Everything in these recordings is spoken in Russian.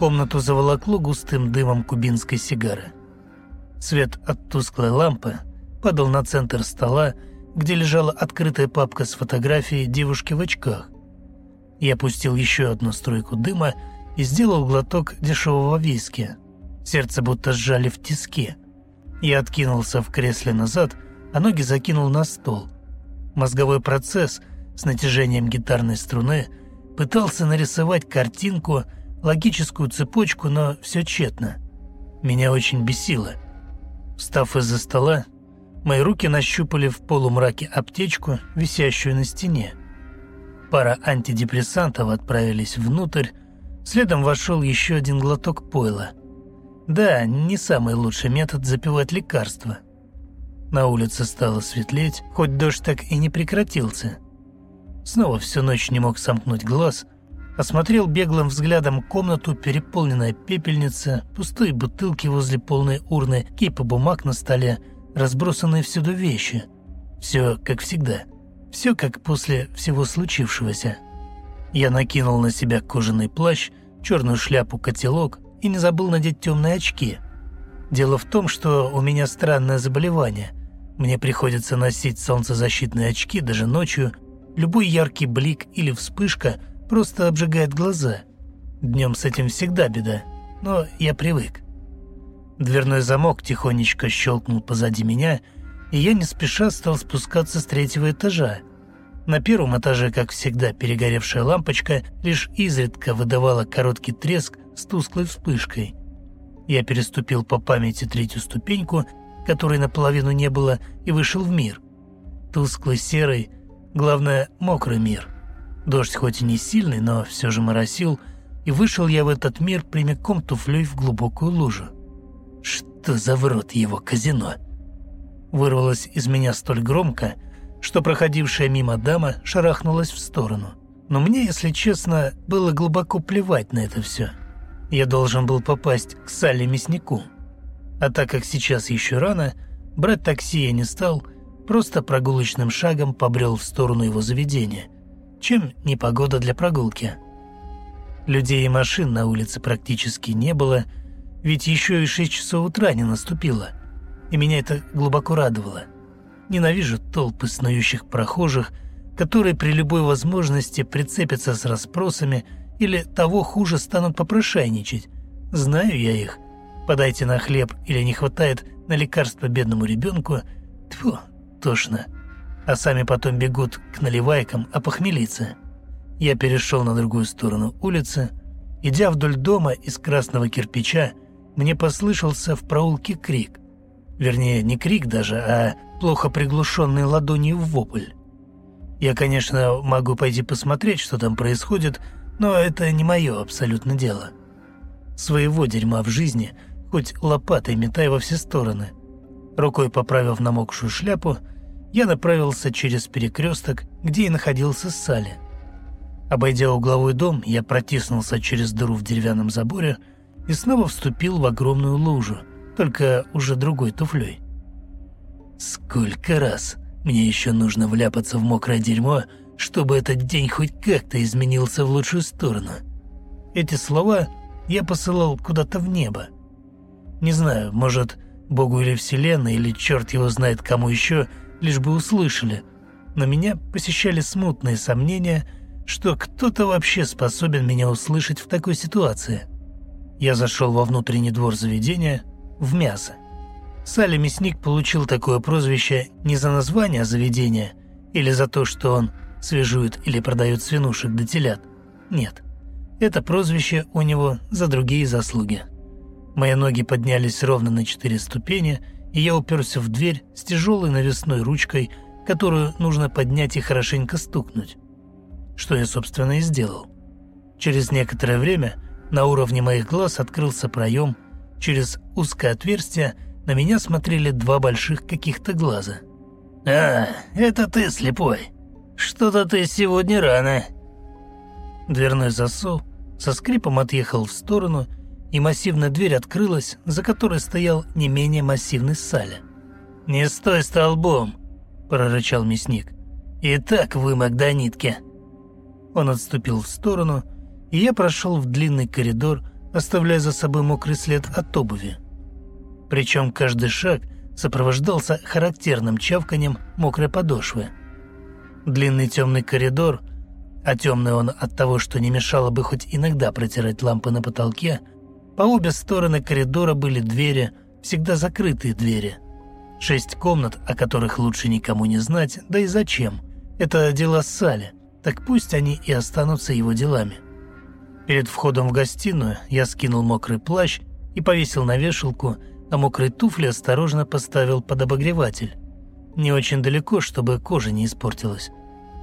Комнату заволокло густым дымом кубинской сигары. Свет от тусклой лампы падал на центр стола, где лежала открытая папка с фотографией девушки в очках. Я пустил еще одну струйку дыма и сделал глоток дешевого виски. Сердце будто сжали в тиске. Я откинулся в кресле назад, а ноги закинул на стол. Мозговой процесс с натяжением гитарной струны пытался нарисовать картинку, логическую цепочку, но все тщетно. Меня очень бесило. Встав из-за стола, мои руки нащупали в полумраке аптечку, висящую на стене. Пара антидепрессантов отправились внутрь, следом вошел еще один глоток пойла. Да, не самый лучший метод запивать лекарства. На улице стало светлеть, хоть дождь так и не прекратился. Снова всю ночь не мог сомкнуть глаз, осмотрел беглым взглядом комнату, переполненная пепельница, пустые бутылки возле полной урны, кипа бумаг на столе, разбросанные всюду вещи. Все как всегда. Все как после всего случившегося. Я накинул на себя кожаный плащ, черную шляпу-котелок, и не забыл надеть темные очки. Дело в том, что у меня странное заболевание. Мне приходится носить солнцезащитные очки даже ночью. Любой яркий блик или вспышка просто обжигает глаза. Днем с этим всегда беда, но я привык. Дверной замок тихонечко щелкнул позади меня, и я не спеша стал спускаться с третьего этажа. На первом этаже, как всегда, перегоревшая лампочка лишь изредка выдавала короткий треск с тусклой вспышкой. Я переступил по памяти третью ступеньку, которой наполовину не было, и вышел в мир. Тусклый серый, главное, мокрый мир. Дождь хоть и не сильный, но все же моросил, и вышел я в этот мир прямиком туфлей в глубокую лужу. Что за врот его казино? Вырвалось из меня столь громко, что проходившая мимо дама шарахнулась в сторону. Но мне, если честно, было глубоко плевать на это все. Я должен был попасть к Салли Мяснику. А так как сейчас еще рано, брать такси я не стал, просто прогулочным шагом побрел в сторону его заведения. Чем не погода для прогулки? Людей и машин на улице практически не было, ведь еще и 6 часов утра не наступило. И меня это глубоко радовало. Ненавижу толпы снующих прохожих, которые при любой возможности прицепятся с расспросами – или того хуже станут попрошайничать. Знаю я их. Подайте на хлеб или не хватает на лекарство бедному ребенку. Тьфу, тошно. А сами потом бегут к наливайкам опохмелиться. Я перешел на другую сторону улицы. Идя вдоль дома из красного кирпича, мне послышался в проулке крик. Вернее, не крик даже, а плохо приглушенный ладонью в вопль. Я, конечно, могу пойти посмотреть, что там происходит, но это не мое абсолютно дело. Своего дерьма в жизни хоть лопатой метай во все стороны. Рукой поправив намокшую шляпу, я направился через перекресток, где и находился Салли. Обойдя угловой дом, я протиснулся через дыру в деревянном заборе и снова вступил в огромную лужу, только уже другой туфлей. Сколько раз мне еще нужно вляпаться в мокрое дерьмо, чтобы этот день хоть как-то изменился в лучшую сторону. Эти слова я посылал куда-то в небо. Не знаю, может, Богу или Вселенной, или черт его знает кому еще, лишь бы услышали. Но меня посещали смутные сомнения, что кто-то вообще способен меня услышать в такой ситуации. Я зашел во внутренний двор заведения, в мясо. Салли Мясник получил такое прозвище не за название заведения или за то, что он свежуют или продают свинушек до телят. Нет, это прозвище у него за другие заслуги. Мои ноги поднялись ровно на четыре ступени, и я уперся в дверь с тяжелой навесной ручкой, которую нужно поднять и хорошенько стукнуть. Что я, собственно, и сделал. Через некоторое время на уровне моих глаз открылся проем, через узкое отверстие на меня смотрели два больших каких-то глаза. «А, это ты, слепой!» «Что-то ты сегодня рано». Дверной засов со скрипом отъехал в сторону, и массивная дверь открылась, за которой стоял не менее массивный Саля. «Не стой столбом!» – прорычал мясник. «И так вымок до нитки!» Он отступил в сторону, и я прошел в длинный коридор, оставляя за собой мокрый след от обуви. Причем каждый шаг сопровождался характерным чавканием мокрой подошвы. Длинный темный коридор, а темный он от того, что не мешало бы хоть иногда протирать лампы на потолке, по обе стороны коридора были двери, всегда закрытые двери. Шесть комнат, о которых лучше никому не знать, да и зачем. Это дела Сали, так пусть они и останутся его делами. Перед входом в гостиную я скинул мокрый плащ и повесил на вешалку, а мокрые туфли осторожно поставил под обогреватель. Не очень далеко, чтобы кожа не испортилась.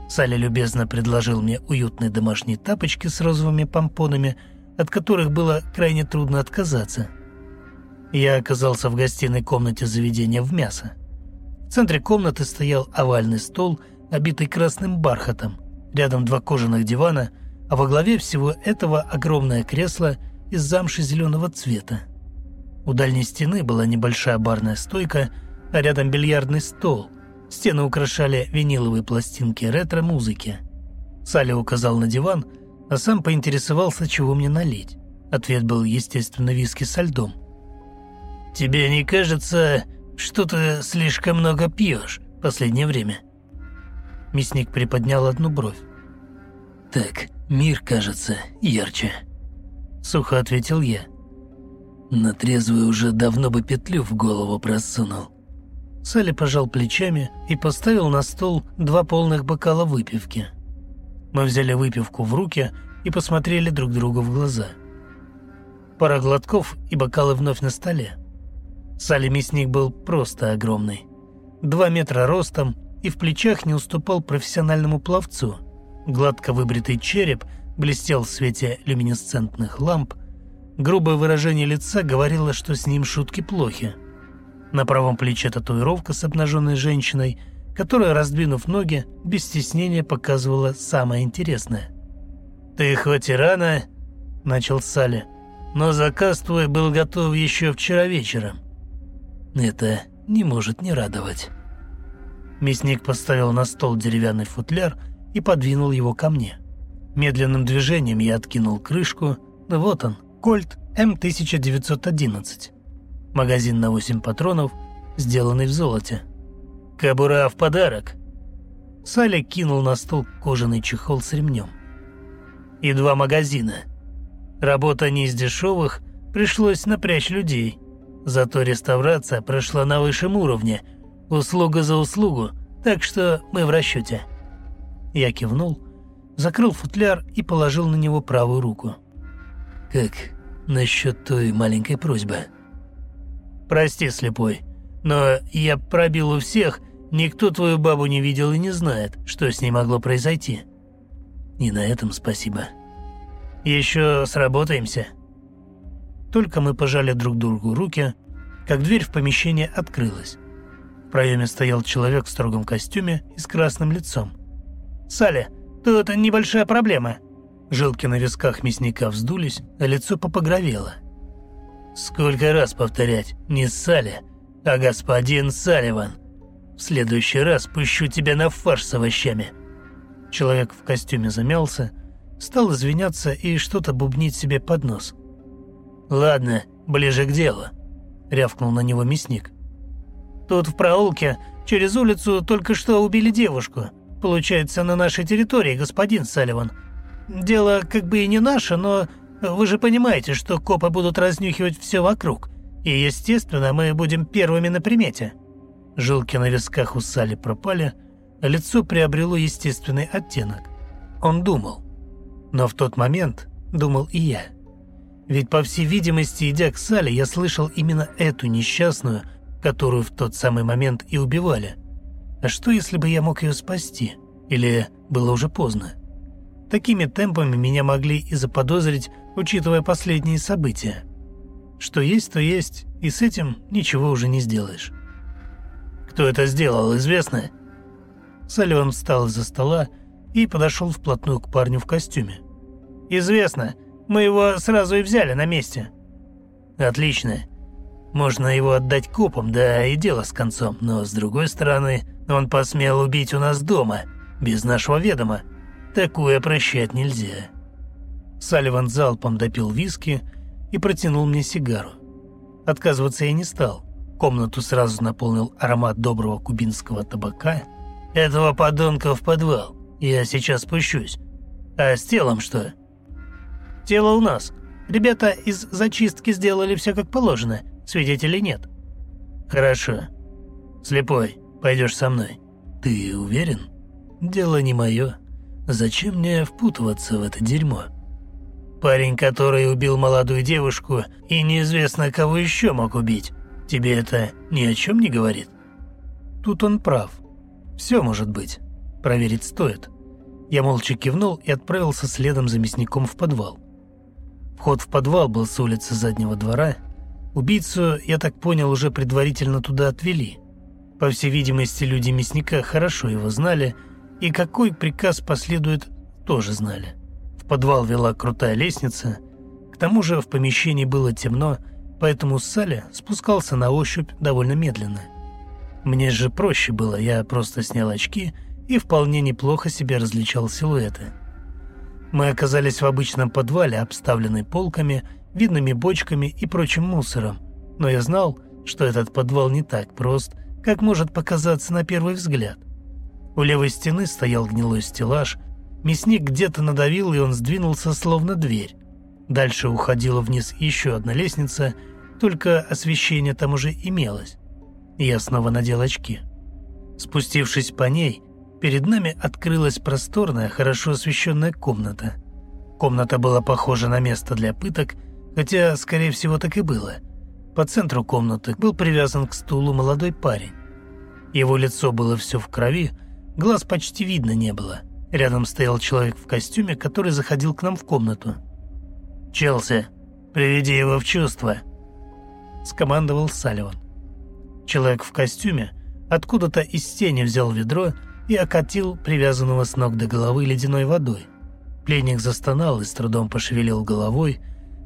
Салли любезно предложил мне уютные домашние тапочки с розовыми помпонами, от которых было крайне трудно отказаться. Я оказался в гостиной комнате заведения в мясо. В центре комнаты стоял овальный стол, обитый красным бархатом. Рядом два кожаных дивана, а во главе всего этого огромное кресло из замши зеленого цвета. У дальней стены была небольшая барная стойка, а рядом бильярдный стол. Стены украшали виниловые пластинки ретро-музыки. Салли указал на диван, а сам поинтересовался, чего мне налить. Ответ был, естественно, виски со льдом. «Тебе не кажется, что ты слишком много пьешь в последнее время?» Мясник приподнял одну бровь. «Так, мир кажется ярче», — сухо ответил я. На трезвый уже давно бы петлю в голову просунул. Салли пожал плечами и поставил на стол два полных бокала выпивки. Мы взяли выпивку в руки и посмотрели друг другу в глаза. Пара глотков и бокалы вновь на столе. Салли мясник был просто огромный. Два метра ростом и в плечах не уступал профессиональному пловцу. Гладко выбритый череп блестел в свете люминесцентных ламп – Грубое выражение лица говорило, что с ним шутки плохи. На правом плече татуировка с обнаженной женщиной, которая, раздвинув ноги, без стеснения показывала самое интересное. «Ты хоть и рано», — начал Салли, — «но заказ твой был готов еще вчера вечером». «Это не может не радовать». Мясник поставил на стол деревянный футляр и подвинул его ко мне. Медленным движением я откинул крышку, вот он, Кольт М1911. Магазин на 8 патронов, сделанный в золоте. Кабура в подарок. Саля кинул на стол кожаный чехол с ремнем. И два магазина. Работа не из дешевых, пришлось напрячь людей. Зато реставрация прошла на высшем уровне, услуга за услугу, так что мы в расчете. Я кивнул, закрыл футляр и положил на него правую руку. «Как насчет той маленькой просьбы?» «Прости, слепой, но я пробил у всех, никто твою бабу не видел и не знает, что с ней могло произойти». «И на этом спасибо». «Еще сработаемся». Только мы пожали друг другу руки, как дверь в помещение открылась. В проеме стоял человек в строгом костюме и с красным лицом. «Салли, тут небольшая проблема», Жилки на висках мясника вздулись, а лицо попогровело. «Сколько раз повторять? Не Салли, а господин Салливан. В следующий раз пущу тебя на фарш с овощами». Человек в костюме замялся, стал извиняться и что-то бубнить себе под нос. «Ладно, ближе к делу», — рявкнул на него мясник. «Тут в проулке через улицу только что убили девушку. Получается, на нашей территории, господин Салливан. Дело как бы и не наше, но вы же понимаете, что копы будут разнюхивать все вокруг. И, естественно, мы будем первыми на примете». Жилки на висках у Сали пропали, а лицо приобрело естественный оттенок. Он думал. Но в тот момент думал и я. Ведь, по всей видимости, идя к Сале, я слышал именно эту несчастную, которую в тот самый момент и убивали. А что, если бы я мог ее спасти? Или было уже поздно? Такими темпами меня могли и заподозрить, учитывая последние события. Что есть, то есть, и с этим ничего уже не сделаешь. «Кто это сделал, известно?» Сален встал из-за стола и подошел вплотную к парню в костюме. «Известно. Мы его сразу и взяли на месте». «Отлично. Можно его отдать копам, да и дело с концом. Но, с другой стороны, он посмел убить у нас дома, без нашего ведома. Такое прощать нельзя. Салливан залпом допил виски и протянул мне сигару. Отказываться я не стал. Комнату сразу наполнил аромат доброго кубинского табака. «Этого подонка в подвал. Я сейчас спущусь. А с телом что?» «Тело у нас. Ребята из зачистки сделали все как положено. Свидетелей нет». «Хорошо. Слепой, пойдешь со мной». «Ты уверен?» «Дело не мое. Зачем мне впутываться в это дерьмо?» «Парень, который убил молодую девушку, и неизвестно, кого еще мог убить. Тебе это ни о чем не говорит?» Тут он прав. Все может быть. Проверить стоит. Я молча кивнул и отправился следом за мясником в подвал. Вход в подвал был с улицы заднего двора. Убийцу, я так понял, уже предварительно туда отвели. По всей видимости, люди мясника хорошо его знали, и какой приказ последует, тоже знали. В подвал вела крутая лестница. К тому же в помещении было темно, поэтому Салли спускался на ощупь довольно медленно. Мне же проще было, я просто снял очки и вполне неплохо себе различал силуэты. Мы оказались в обычном подвале, обставленный полками, видными бочками и прочим мусором, но я знал, что этот подвал не так прост, как может показаться на первый взгляд. У левой стены стоял гнилой стеллаж, мясник где-то надавил, и он сдвинулся, словно дверь. Дальше уходила вниз еще одна лестница, только освещение там уже имелось. Я снова надел очки. Спустившись по ней, перед нами открылась просторная, хорошо освещенная комната. Комната была похожа на место для пыток, хотя, скорее всего, так и было. По центру комнаты был привязан к стулу молодой парень. Его лицо было все в крови, глаз почти видно не было. Рядом стоял человек в костюме, который заходил к нам в комнату. «Челси, приведи его в чувство», — скомандовал Салливан. Человек в костюме откуда-то из тени взял ведро и окатил привязанного с ног до головы ледяной водой. Пленник застонал и с трудом пошевелил головой.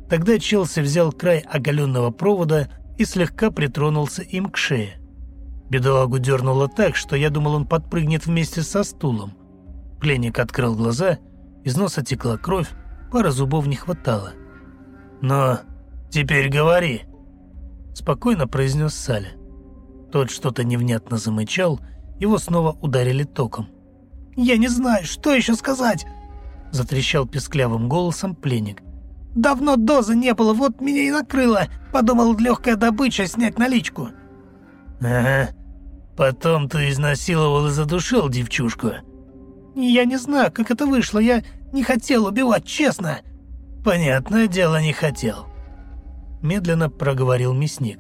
Тогда Челси взял край оголенного провода и слегка притронулся им к шее. Бедолагу дернуло так, что я думал, он подпрыгнет вместе со стулом. Пленник открыл глаза, из носа текла кровь, пара зубов не хватало. «Но теперь говори», — спокойно произнес Саля. Тот что-то невнятно замычал, его снова ударили током. «Я не знаю, что еще сказать!» — затрещал песклявым голосом пленник. «Давно дозы не было, вот меня и накрыло. Подумал, легкая добыча, снять наличку». «Ага. Потом ты изнасиловал и задушил девчушку». «Я не знаю, как это вышло. Я не хотел убивать, честно». «Понятное дело, не хотел», — медленно проговорил мясник.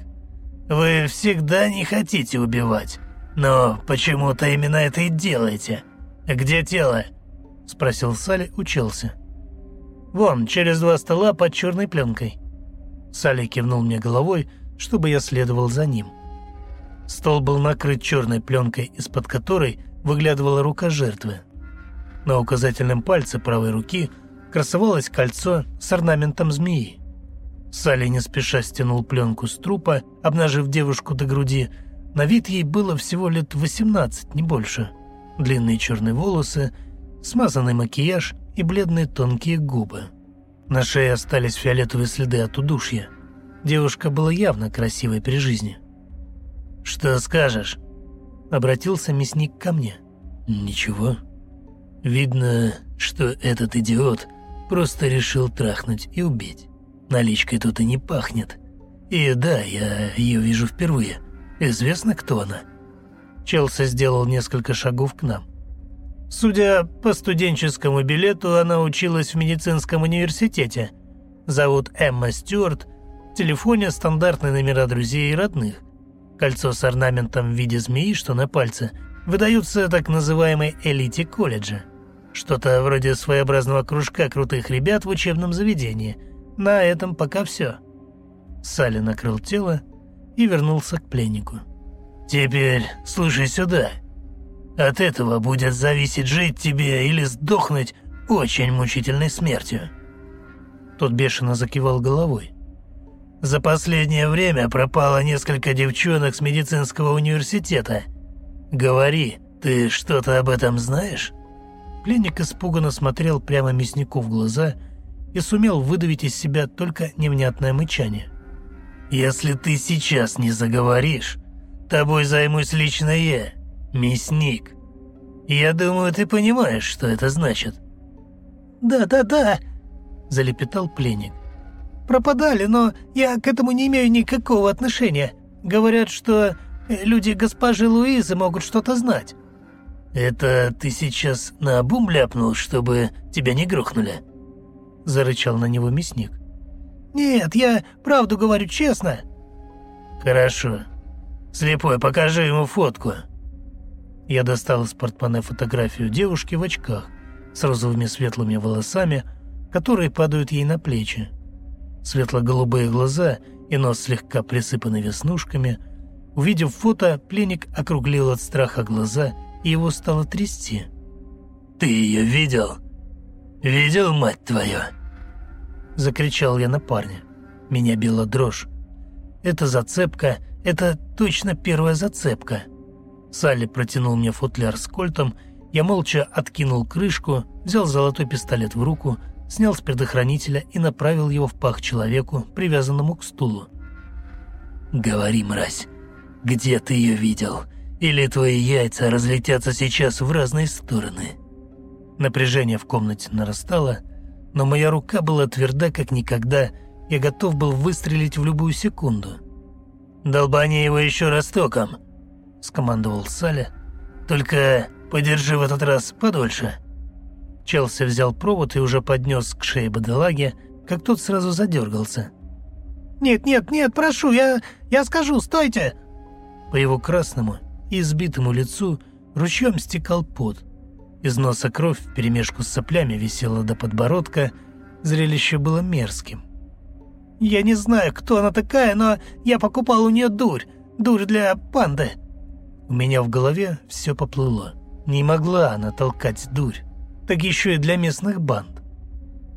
«Вы всегда не хотите убивать, но почему-то именно это и делаете. Где тело?» — спросил Салли у Челси. «Вон, через два стола под черной пленкой». Салли кивнул мне головой, чтобы я следовал за ним. Стол был накрыт черной пленкой, из-под которой выглядывала рука жертвы. На указательном пальце правой руки красовалось кольцо с орнаментом змеи. Салли не спеша стянул пленку с трупа, обнажив девушку до груди. На вид ей было всего лет 18, не больше. Длинные черные волосы, смазанный макияж и бледные тонкие губы. На шее остались фиолетовые следы от удушья. Девушка была явно красивой при жизни. «Что скажешь?» — обратился мясник ко мне. «Ничего. Видно, что этот идиот Просто решил трахнуть и убить. Наличкой тут и не пахнет. И да, я ее вижу впервые. Известно, кто она?» Челси сделал несколько шагов к нам. Судя по студенческому билету, она училась в медицинском университете. Зовут Эмма Стюарт. В телефоне стандартные номера друзей и родных. Кольцо с орнаментом в виде змеи, что на пальце, выдаются так называемой элите колледжа. Что-то вроде своеобразного кружка крутых ребят в учебном заведении. На этом пока все. Салли накрыл тело и вернулся к пленнику. «Теперь слушай сюда. От этого будет зависеть жить тебе или сдохнуть очень мучительной смертью». Тот бешено закивал головой. «За последнее время пропало несколько девчонок с медицинского университета. Говори, ты что-то об этом знаешь?» Пленник испуганно смотрел прямо мяснику в глаза и сумел выдавить из себя только невнятное мычание. «Если ты сейчас не заговоришь, тобой займусь лично я, мясник. Я думаю, ты понимаешь, что это значит». «Да-да-да», — залепетал пленник. «Пропадали, но я к этому не имею никакого отношения. Говорят, что люди госпожи Луизы могут что-то знать». «Это ты сейчас на обум ляпнул, чтобы тебя не грохнули?» — зарычал на него мясник. «Нет, я правду говорю честно». «Хорошо. Слепой, покажи ему фотку». Я достал из портмоне фотографию девушки в очках с розовыми светлыми волосами, которые падают ей на плечи. Светло-голубые глаза и нос слегка присыпаны веснушками. Увидев фото, пленник округлил от страха глаза, его стало трясти. «Ты ее видел?» «Видел, мать твою?» Закричал я на парня. Меня била дрожь. Это зацепка, это точно первая зацепка. Салли протянул мне футляр с кольтом, я молча откинул крышку, взял золотой пистолет в руку, снял с предохранителя и направил его в пах человеку, привязанному к стулу. «Говори, мразь, где ты ее видел? Или твои яйца разлетятся сейчас в разные стороны?» Напряжение в комнате нарастало, но моя рука была тверда, как никогда, я готов был выстрелить в любую секунду. «Долбани его еще раз током», — скомандовал Саля. «Только подержи в этот раз подольше». Челси взял провод и уже поднес к шее Баделаге, как тот сразу задергался. «Нет, нет, нет, прошу, я, я скажу, стойте!» По его красному и избитому лицу ручьем стекал пот. Из носа кровь вперемешку с соплями висела до подбородка, зрелище было мерзким. «Я не знаю, кто она такая, но я покупал у нее дурь, дурь для панды». У меня в голове все поплыло. Не могла она толкать дурь, так еще и для местных банд.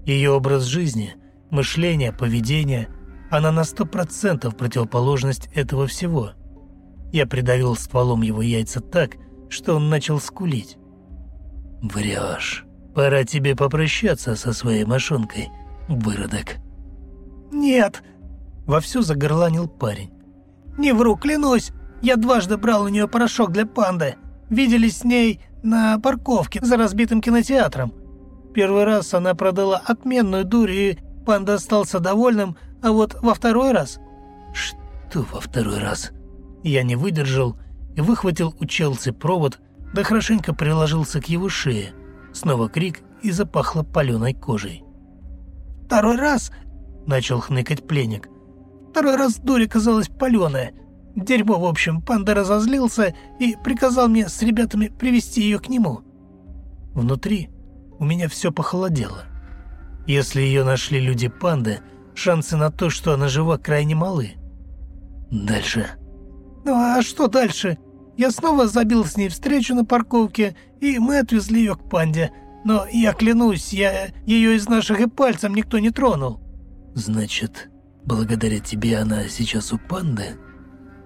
Ее образ жизни, мышление, поведение, она на сто процентов противоположность этого всего. Я придавил стволом его яйца так, что он начал скулить. «Врешь. Пора тебе попрощаться со своей мошонкой, выродок». «Нет!» — вовсю загорланил парень. «Не вру, клянусь! Я дважды брал у нее порошок для панды. Виделись с ней на парковке за разбитым кинотеатром. Первый раз она продала отменную дурь, и панда остался довольным, а вот во второй раз...» «Что во второй раз?» Я не выдержал и выхватил у Челси провод, да хорошенько приложился к его шее. Снова крик и запахло паленой кожей. «Второй раз!» – начал хныкать пленник. «Второй раз дурь оказалась паленая. Дерьмо, в общем, панда разозлился и приказал мне с ребятами привести ее к нему». Внутри у меня все похолодело. Если ее нашли люди панды, шансы на то, что она жива, крайне малы. Дальше. «Ну а что дальше? Я снова забил с ней встречу на парковке, и мы отвезли ее к панде. Но я клянусь, я ее из наших и пальцем никто не тронул». «Значит, благодаря тебе она сейчас у панды?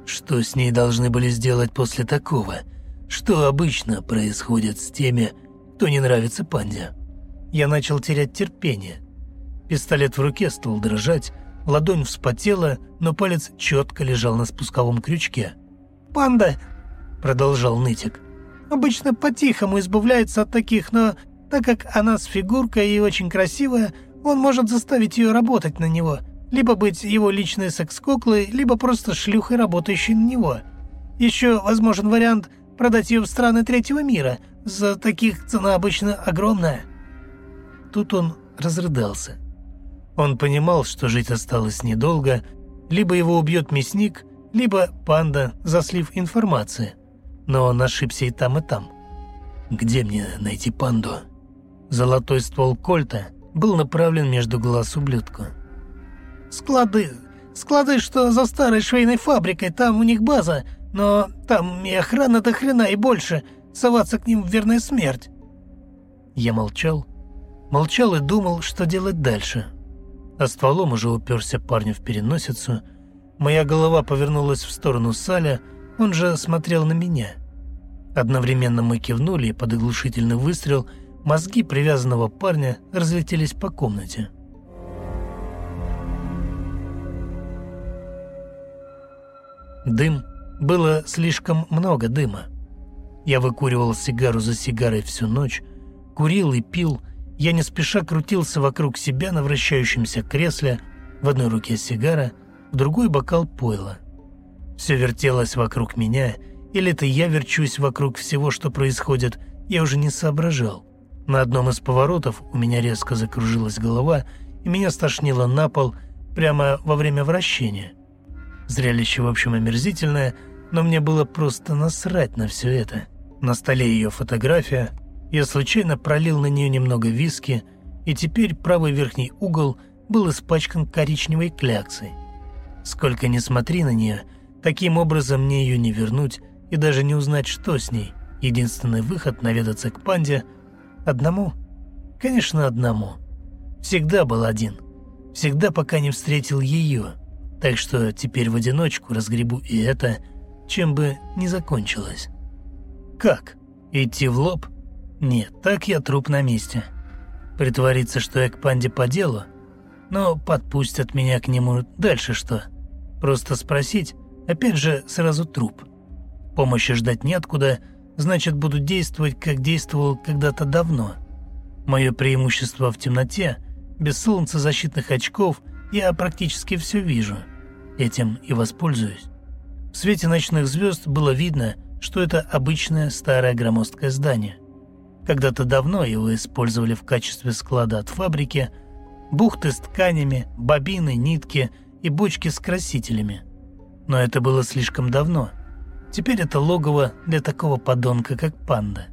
Что с ней должны были сделать после такого? Что обычно происходит с теми, кто не нравится панде?» Я начал терять терпение. Пистолет в руке стал дрожать, ладонь вспотела, но палец четко лежал на спусковом крючке. «Панда продолжал нытик. «Обычно по-тихому избавляется от таких, но так как она с фигуркой и очень красивая, он может заставить ее работать на него, либо быть его личной секс-куклой, либо просто шлюхой, работающей на него. Еще возможен вариант продать ее в страны третьего мира. За таких цена обычно огромная». Тут он разрыдался. Он понимал, что жить осталось недолго, либо его убьет мясник, либо панда, заслив информации но он ошибся и там, и там. Где мне найти панду? Золотой ствол кольта был направлен между глаз ублюдку. «Склады. Склады, что за старой швейной фабрикой, там у них база, но там и охрана до хрена и больше. Соваться к ним в верная смерть». Я молчал. Молчал и думал, что делать дальше а стволом уже уперся парню в переносицу. Моя голова повернулась в сторону Саля, он же смотрел на меня. Одновременно мы кивнули, и под оглушительный выстрел мозги привязанного парня разлетелись по комнате. Дым. Было слишком много дыма. Я выкуривал сигару за сигарой всю ночь, курил и пил, я не спеша крутился вокруг себя на вращающемся кресле, в одной руке сигара, в другой бокал пойла. Все вертелось вокруг меня, или это я верчусь вокруг всего, что происходит, я уже не соображал. На одном из поворотов у меня резко закружилась голова, и меня стошнило на пол прямо во время вращения. Зрелище, в общем, омерзительное, но мне было просто насрать на все это. На столе ее фотография, я случайно пролил на нее немного виски, и теперь правый верхний угол был испачкан коричневой кляксой. Сколько ни смотри на нее, таким образом мне ее не вернуть и даже не узнать, что с ней. Единственный выход – наведаться к панде. Одному? Конечно, одному. Всегда был один. Всегда, пока не встретил ее. Так что теперь в одиночку разгребу и это, чем бы не закончилось. Как? Идти в лоб? Нет, так я труп на месте. Притвориться, что я к панде по делу? Но подпустят меня к нему дальше что? Просто спросить, опять же, сразу труп. Помощи ждать неоткуда, значит, буду действовать, как действовал когда-то давно. Мое преимущество в темноте, без солнцезащитных очков – я практически все вижу. Этим и воспользуюсь. В свете ночных звезд было видно, что это обычное старое громоздкое здание. Когда-то давно его использовали в качестве склада от фабрики, бухты с тканями, бобины, нитки и бочки с красителями. Но это было слишком давно. Теперь это логово для такого подонка, как панда.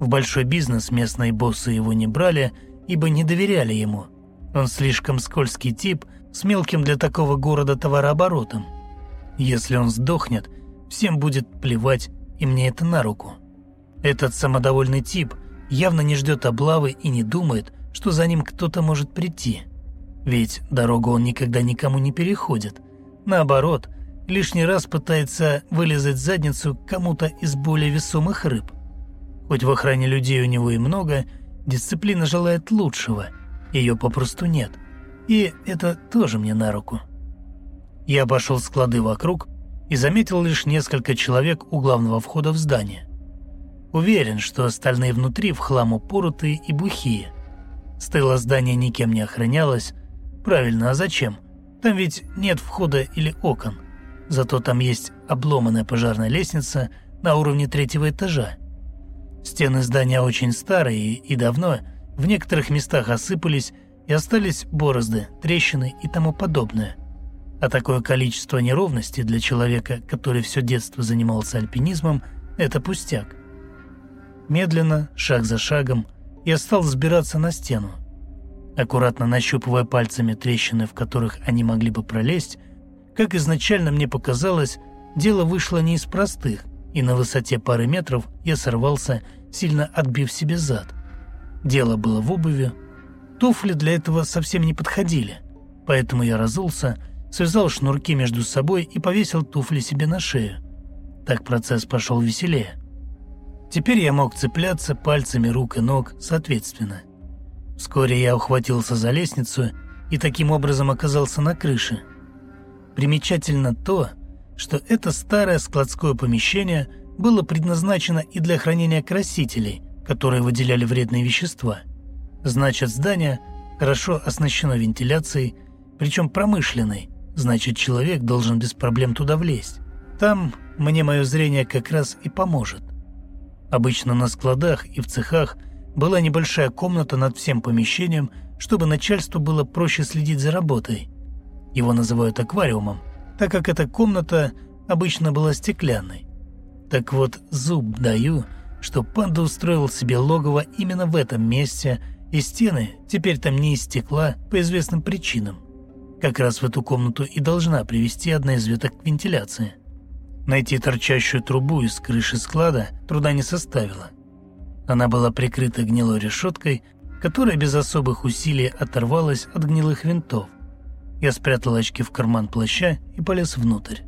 В большой бизнес местные боссы его не брали, ибо не доверяли ему – он слишком скользкий тип с мелким для такого города товарооборотом. Если он сдохнет, всем будет плевать, и мне это на руку. Этот самодовольный тип явно не ждет облавы и не думает, что за ним кто-то может прийти. Ведь дорогу он никогда никому не переходит. Наоборот, лишний раз пытается вылезать задницу кому-то из более весомых рыб. Хоть в охране людей у него и много, дисциплина желает лучшего – ее попросту нет. И это тоже мне на руку. Я обошел склады вокруг и заметил лишь несколько человек у главного входа в здание. Уверен, что остальные внутри в хлам упоротые и бухие. Стелла здания никем не охранялось. Правильно, а зачем? Там ведь нет входа или окон. Зато там есть обломанная пожарная лестница на уровне третьего этажа. Стены здания очень старые и давно в некоторых местах осыпались и остались борозды, трещины и тому подобное. А такое количество неровностей для человека, который все детство занимался альпинизмом, это пустяк. Медленно, шаг за шагом, я стал взбираться на стену. Аккуратно нащупывая пальцами трещины, в которых они могли бы пролезть, как изначально мне показалось, дело вышло не из простых, и на высоте пары метров я сорвался, сильно отбив себе зад – Дело было в обуви. Туфли для этого совсем не подходили, поэтому я разулся, связал шнурки между собой и повесил туфли себе на шею. Так процесс пошел веселее. Теперь я мог цепляться пальцами рук и ног соответственно. Вскоре я ухватился за лестницу и таким образом оказался на крыше. Примечательно то, что это старое складское помещение было предназначено и для хранения красителей – которые выделяли вредные вещества. Значит, здание хорошо оснащено вентиляцией, причем промышленной, значит, человек должен без проблем туда влезть. Там мне мое зрение как раз и поможет. Обычно на складах и в цехах была небольшая комната над всем помещением, чтобы начальству было проще следить за работой. Его называют аквариумом, так как эта комната обычно была стеклянной. Так вот, зуб даю – что панда устроил себе логово именно в этом месте, и стены теперь там не из стекла по известным причинам. Как раз в эту комнату и должна привести одна из веток к вентиляции. Найти торчащую трубу из крыши склада труда не составило. Она была прикрыта гнилой решеткой, которая без особых усилий оторвалась от гнилых винтов. Я спрятал очки в карман плаща и полез внутрь.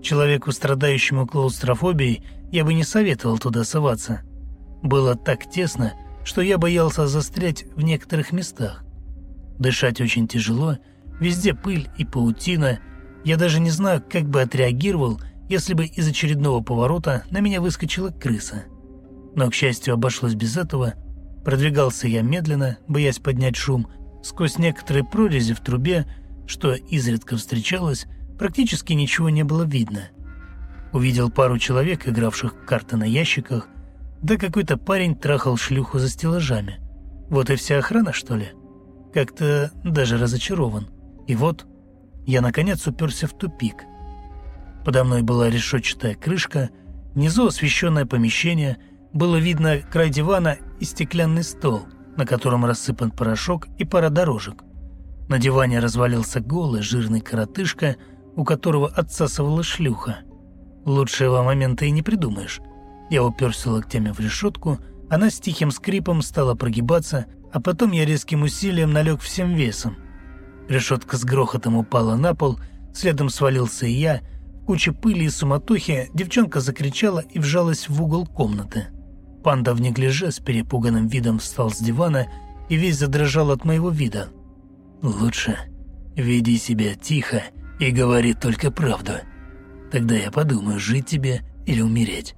Человеку, страдающему клаустрофобией, я бы не советовал туда соваться. Было так тесно, что я боялся застрять в некоторых местах. Дышать очень тяжело, везде пыль и паутина, Я даже не знаю, как бы отреагировал, если бы из очередного поворота на меня выскочила крыса. Но, к счастью, обошлось без этого. Продвигался я медленно, боясь поднять шум. Сквозь некоторые прорези в трубе, что изредка встречалось, практически ничего не было видно. Увидел пару человек, игравших карты на ящиках, да какой-то парень трахал шлюху за стеллажами. Вот и вся охрана, что ли? Как-то даже разочарован. И вот я наконец уперся в тупик. Подо мной была решетчатая крышка, внизу освещенное помещение, было видно край дивана и стеклянный стол, на котором рассыпан порошок и пара дорожек. На диване развалился голый жирный коротышка, у которого отсасывала шлюха. Лучшего момента и не придумаешь. Я уперся локтями в решетку, она с тихим скрипом стала прогибаться, а потом я резким усилием налег всем весом. Решетка с грохотом упала на пол, следом свалился и я. В куче пыли и суматохи девчонка закричала и вжалась в угол комнаты. Панда в неглиже с перепуганным видом встал с дивана и весь задрожал от моего вида. «Лучше веди себя тихо и говори только правду. Тогда я подумаю, жить тебе или умереть».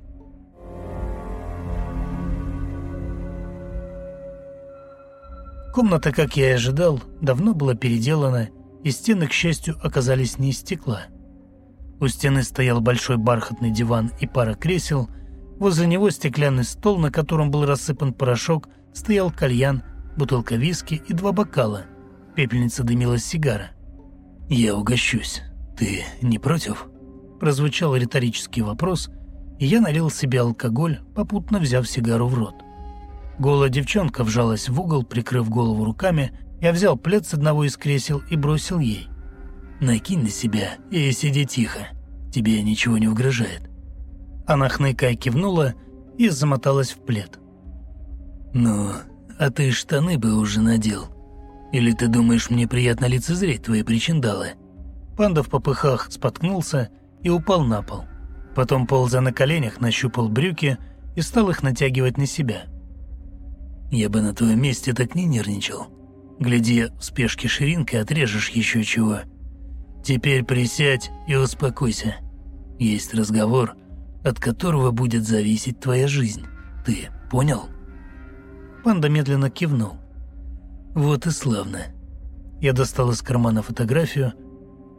Комната, как я и ожидал, давно была переделана, и стены, к счастью, оказались не из стекла. У стены стоял большой бархатный диван и пара кресел, возле него стеклянный стол, на котором был рассыпан порошок, стоял кальян, бутылка виски и два бокала. Пепельница дымилась сигара. «Я угощусь. Ты не против?» Прозвучал риторический вопрос, и я налил себе алкоголь, попутно взяв сигару в рот. Голая девчонка вжалась в угол, прикрыв голову руками. Я взял плед с одного из кресел и бросил ей. «Накинь на себя и сиди тихо. Тебе ничего не угрожает». Она хныкая кивнула и замоталась в плед. «Ну, а ты штаны бы уже надел. Или ты думаешь, мне приятно лицезреть твои причиндалы?» Панда в попыхах споткнулся и упал на пол. Потом, ползая на коленях, нащупал брюки и стал их натягивать на себя. Я бы на твоем месте так не нервничал. Гляди, в спешке ширинкой отрежешь еще чего. Теперь присядь и успокойся. Есть разговор, от которого будет зависеть твоя жизнь. Ты понял?» Панда медленно кивнул. «Вот и славно. Я достал из кармана фотографию.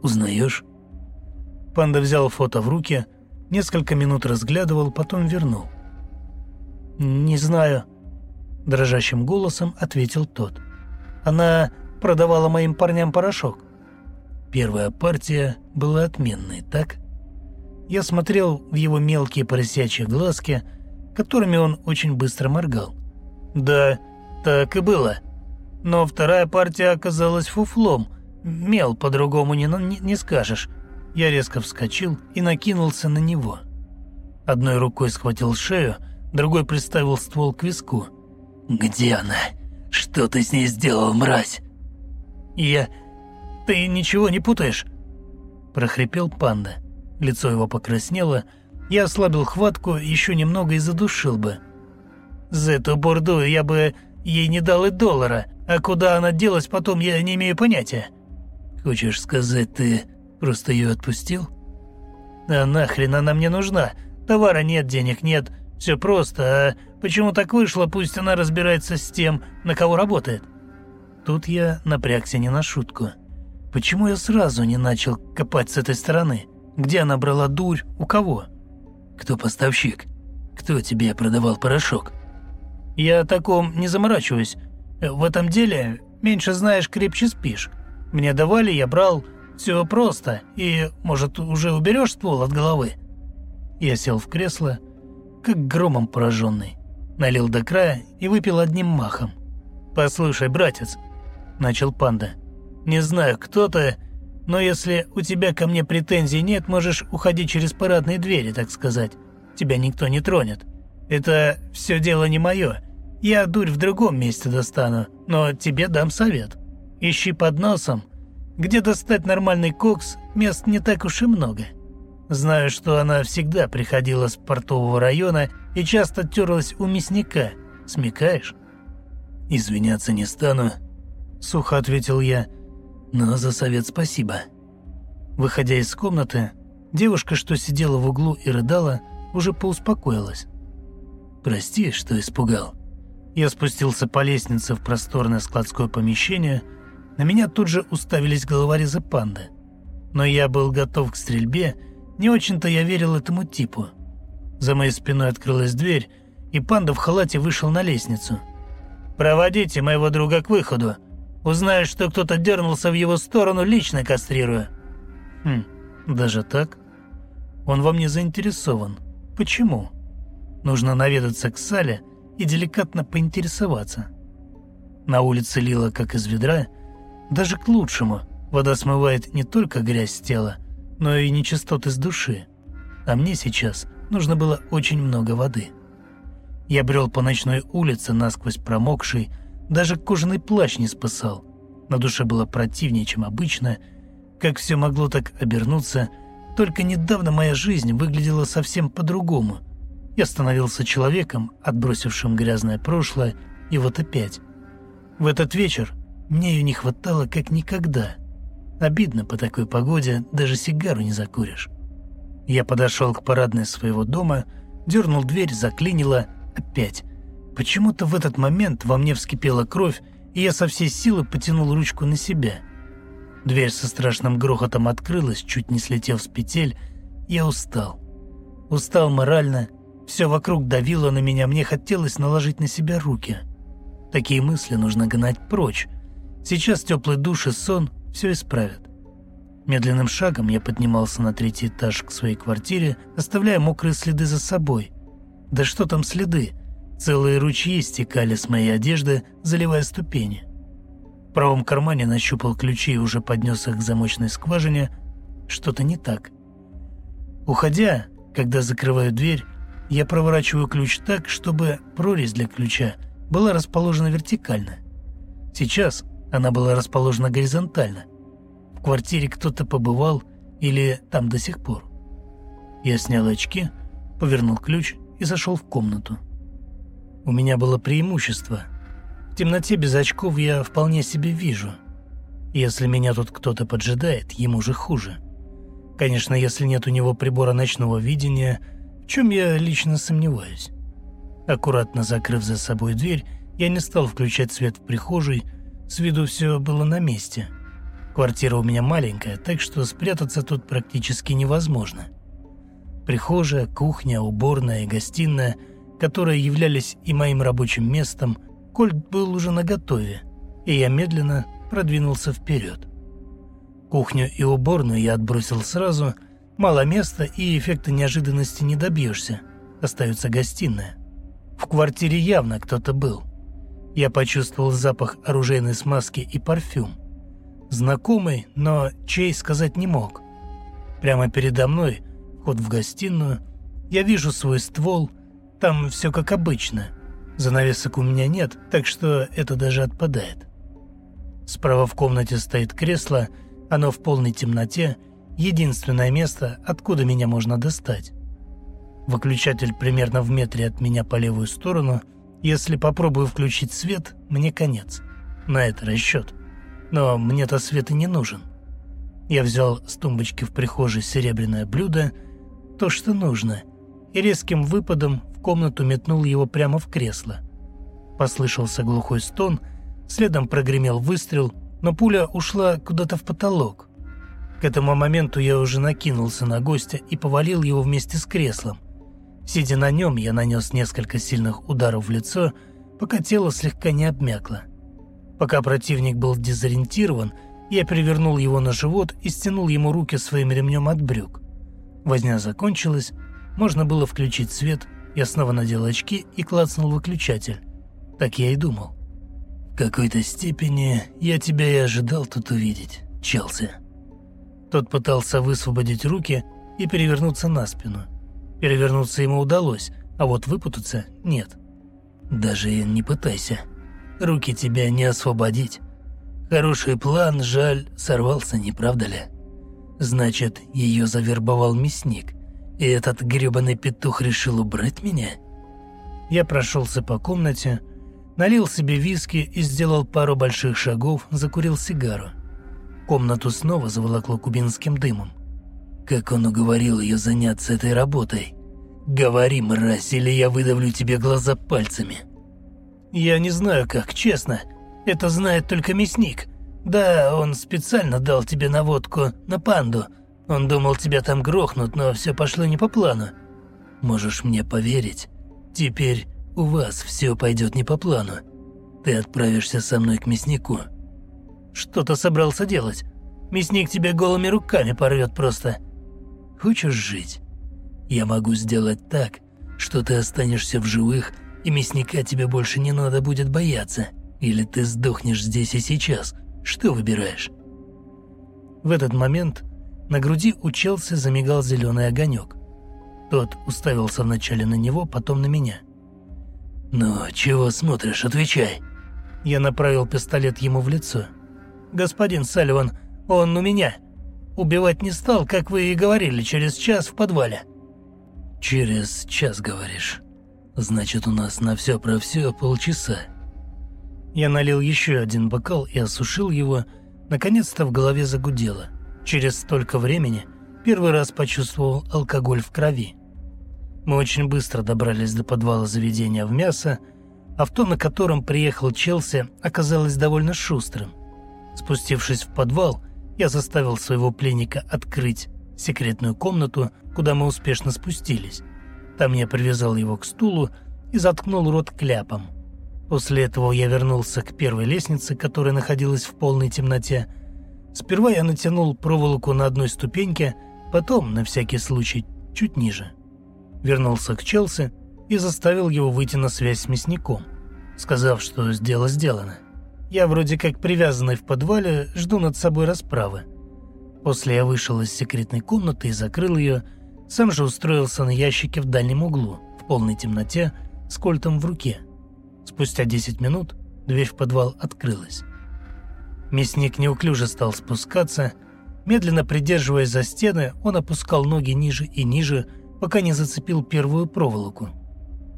Узнаешь?» Панда взял фото в руки, несколько минут разглядывал, потом вернул. «Не знаю», дрожащим голосом ответил тот. Она продавала моим парням порошок. Первая партия была отменной, так? Я смотрел в его мелкие поросячьи глазки, которыми он очень быстро моргал. Да, так и было. Но вторая партия оказалась фуфлом. Мел по-другому не, не, не скажешь. Я резко вскочил и накинулся на него. Одной рукой схватил шею, другой приставил ствол к виску – «Где она? Что ты с ней сделал, мразь?» «Я... Ты ничего не путаешь?» прохрипел панда. Лицо его покраснело. Я ослабил хватку еще немного и задушил бы. «За эту бурду я бы ей не дал и доллара, а куда она делась потом, я не имею понятия». «Хочешь сказать, ты просто ее отпустил?» «А нахрен она мне нужна? Товара нет, денег нет, все просто, а почему так вышло, пусть она разбирается с тем, на кого работает. Тут я напрягся не на шутку. Почему я сразу не начал копать с этой стороны? Где она брала дурь, у кого? Кто поставщик? Кто тебе продавал порошок? Я о таком не заморачиваюсь. В этом деле меньше знаешь, крепче спишь. Мне давали, я брал. Все просто. И, может, уже уберешь ствол от головы? Я сел в кресло, как громом пораженный. Налил до края и выпил одним махом. «Послушай, братец», – начал панда, – «не знаю, кто ты, но если у тебя ко мне претензий нет, можешь уходить через парадные двери, так сказать. Тебя никто не тронет. Это все дело не мое. Я дурь в другом месте достану, но тебе дам совет. Ищи под носом. Где достать нормальный кокс, мест не так уж и много. Знаю, что она всегда приходила с портового района и часто терлась у мясника. Смекаешь? «Извиняться не стану», — сухо ответил я. «Но за совет спасибо». Выходя из комнаты, девушка, что сидела в углу и рыдала, уже поуспокоилась. «Прости, что испугал». Я спустился по лестнице в просторное складское помещение. На меня тут же уставились головорезы панды. Но я был готов к стрельбе, не очень-то я верил этому типу. За моей спиной открылась дверь, и панда в халате вышел на лестницу. «Проводите моего друга к выходу. Узнаю, что кто-то дернулся в его сторону, лично кастрирую». «Хм, даже так?» «Он во мне заинтересован. Почему?» «Нужно наведаться к Сале и деликатно поинтересоваться. На улице лило как из ведра, даже к лучшему. Вода смывает не только грязь с тела, но и нечистоты с души. А мне сейчас нужно было очень много воды. Я брел по ночной улице, насквозь промокший, даже кожаный плащ не спасал. На душе было противнее, чем обычно. Как все могло так обернуться, только недавно моя жизнь выглядела совсем по-другому – я становился человеком, отбросившим грязное прошлое, и вот опять. В этот вечер мне ее не хватало как никогда. Обидно по такой погоде, даже сигару не закуришь. Я подошел к парадной своего дома, дернул дверь, заклинило опять. Почему-то в этот момент во мне вскипела кровь, и я со всей силы потянул ручку на себя. Дверь со страшным грохотом открылась, чуть не слетев с петель. Я устал. Устал морально все вокруг давило на меня, мне хотелось наложить на себя руки. Такие мысли нужно гнать прочь. Сейчас теплый душ и сон все исправят. Медленным шагом я поднимался на третий этаж к своей квартире, оставляя мокрые следы за собой. Да что там следы? Целые ручьи стекали с моей одежды, заливая ступени. В правом кармане нащупал ключи и уже поднес их к замочной скважине. Что-то не так. Уходя, когда закрываю дверь, я проворачиваю ключ так, чтобы прорезь для ключа была расположена вертикально. Сейчас она была расположена горизонтально. В квартире кто-то побывал или там до сих пор. Я снял очки, повернул ключ и зашел в комнату. У меня было преимущество. В темноте без очков я вполне себе вижу. Если меня тут кто-то поджидает, ему же хуже. Конечно, если нет у него прибора ночного видения – чем я лично сомневаюсь. Аккуратно закрыв за собой дверь, я не стал включать свет в прихожей, с виду все было на месте. Квартира у меня маленькая, так что спрятаться тут практически невозможно. Прихожая, кухня, уборная и гостиная, которые являлись и моим рабочим местом, Кольт был уже наготове, и я медленно продвинулся вперед. Кухню и уборную я отбросил сразу – Мало места и эффекта неожиданности не добьешься. Остается гостиная. В квартире явно кто-то был. Я почувствовал запах оружейной смазки и парфюм. Знакомый, но чей сказать не мог. Прямо передо мной, вход в гостиную, я вижу свой ствол, там все как обычно. Занавесок у меня нет, так что это даже отпадает. Справа в комнате стоит кресло, оно в полной темноте, единственное место, откуда меня можно достать. Выключатель примерно в метре от меня по левую сторону. Если попробую включить свет, мне конец. На это расчет. Но мне-то свет и не нужен. Я взял с тумбочки в прихожей серебряное блюдо, то, что нужно, и резким выпадом в комнату метнул его прямо в кресло. Послышался глухой стон, следом прогремел выстрел, но пуля ушла куда-то в потолок. К этому моменту я уже накинулся на гостя и повалил его вместе с креслом. Сидя на нем, я нанес несколько сильных ударов в лицо, пока тело слегка не обмякло. Пока противник был дезориентирован, я перевернул его на живот и стянул ему руки своим ремнем от брюк. Возня закончилась, можно было включить свет, я снова надел очки и клацнул выключатель. Так я и думал. В какой-то степени я тебя и ожидал тут увидеть, Челси. Тот пытался высвободить руки и перевернуться на спину. Перевернуться ему удалось, а вот выпутаться нет. Даже не пытайся. Руки тебя не освободить. Хороший план, жаль, сорвался, не правда ли? Значит, ее завербовал мясник, и этот гребаный петух решил убрать меня? Я прошелся по комнате, налил себе виски и сделал пару больших шагов, закурил сигару. Комнату снова заволокло кубинским дымом. как он уговорил ее заняться этой работой. Говори, мразь, или я выдавлю тебе глаза пальцами. Я не знаю как, честно. Это знает только мясник. Да, он специально дал тебе наводку на панду. Он думал, тебя там грохнут, но все пошло не по плану. Можешь мне поверить, теперь у вас все пойдет не по плану. Ты отправишься со мной к мяснику. Что ты собрался делать? Мясник тебя голыми руками порвет просто. Хочешь жить? Я могу сделать так, что ты останешься в живых, и мясника тебе больше не надо будет бояться. Или ты сдохнешь здесь и сейчас. Что выбираешь? В этот момент на груди у Челси замигал зеленый огонек. Тот уставился вначале на него, потом на меня. «Ну, чего смотришь? Отвечай!» Я направил пистолет ему в лицо. «Господин Салливан, он у меня. Убивать не стал, как вы и говорили, через час в подвале». «Через час, говоришь? Значит, у нас на все про все полчаса». Я налил еще один бокал и осушил его. Наконец-то в голове загудело. Через столько времени первый раз почувствовал алкоголь в крови. Мы очень быстро добрались до подвала заведения в мясо. Авто, на котором приехал Челси, оказалось довольно шустрым. Спустившись в подвал, я заставил своего пленника открыть секретную комнату, куда мы успешно спустились. Там я привязал его к стулу и заткнул рот кляпом. После этого я вернулся к первой лестнице, которая находилась в полной темноте. Сперва я натянул проволоку на одной ступеньке, потом, на всякий случай, чуть ниже. Вернулся к Челси и заставил его выйти на связь с мясником, сказав, что дело сделано. Я вроде как привязанный в подвале, жду над собой расправы. После я вышел из секретной комнаты и закрыл ее, сам же устроился на ящике в дальнем углу, в полной темноте, с кольтом в руке. Спустя 10 минут дверь в подвал открылась. Мясник неуклюже стал спускаться. Медленно придерживаясь за стены, он опускал ноги ниже и ниже, пока не зацепил первую проволоку.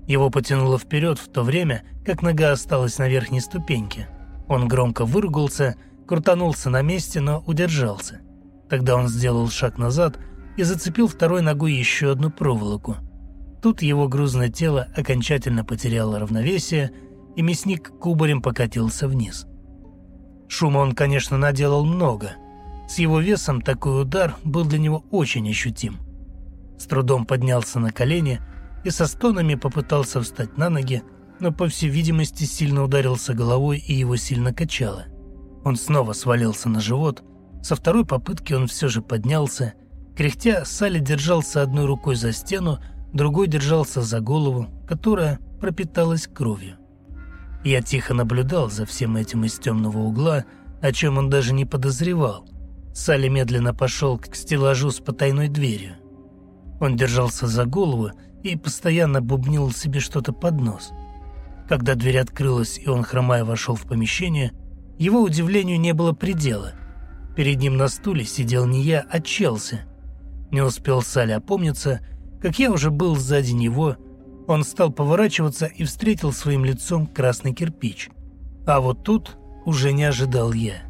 Его потянуло вперед в то время, как нога осталась на верхней ступеньке. Он громко выругался, крутанулся на месте, но удержался. Тогда он сделал шаг назад и зацепил второй ногой еще одну проволоку. Тут его грузное тело окончательно потеряло равновесие, и мясник кубарем покатился вниз. Шума он, конечно, наделал много. С его весом такой удар был для него очень ощутим. С трудом поднялся на колени и со стонами попытался встать на ноги, но, по всей видимости, сильно ударился головой и его сильно качало. Он снова свалился на живот. Со второй попытки он все же поднялся. Кряхтя, Салли держался одной рукой за стену, другой держался за голову, которая пропиталась кровью. Я тихо наблюдал за всем этим из темного угла, о чем он даже не подозревал. Салли медленно пошел к стеллажу с потайной дверью. Он держался за голову и постоянно бубнил себе что-то под нос. Когда дверь открылась и он, хромая, вошел в помещение, его удивлению не было предела. Перед ним на стуле сидел не я, а Челси. Не успел Салли опомниться, как я уже был сзади него, он стал поворачиваться и встретил своим лицом красный кирпич. А вот тут уже не ожидал я.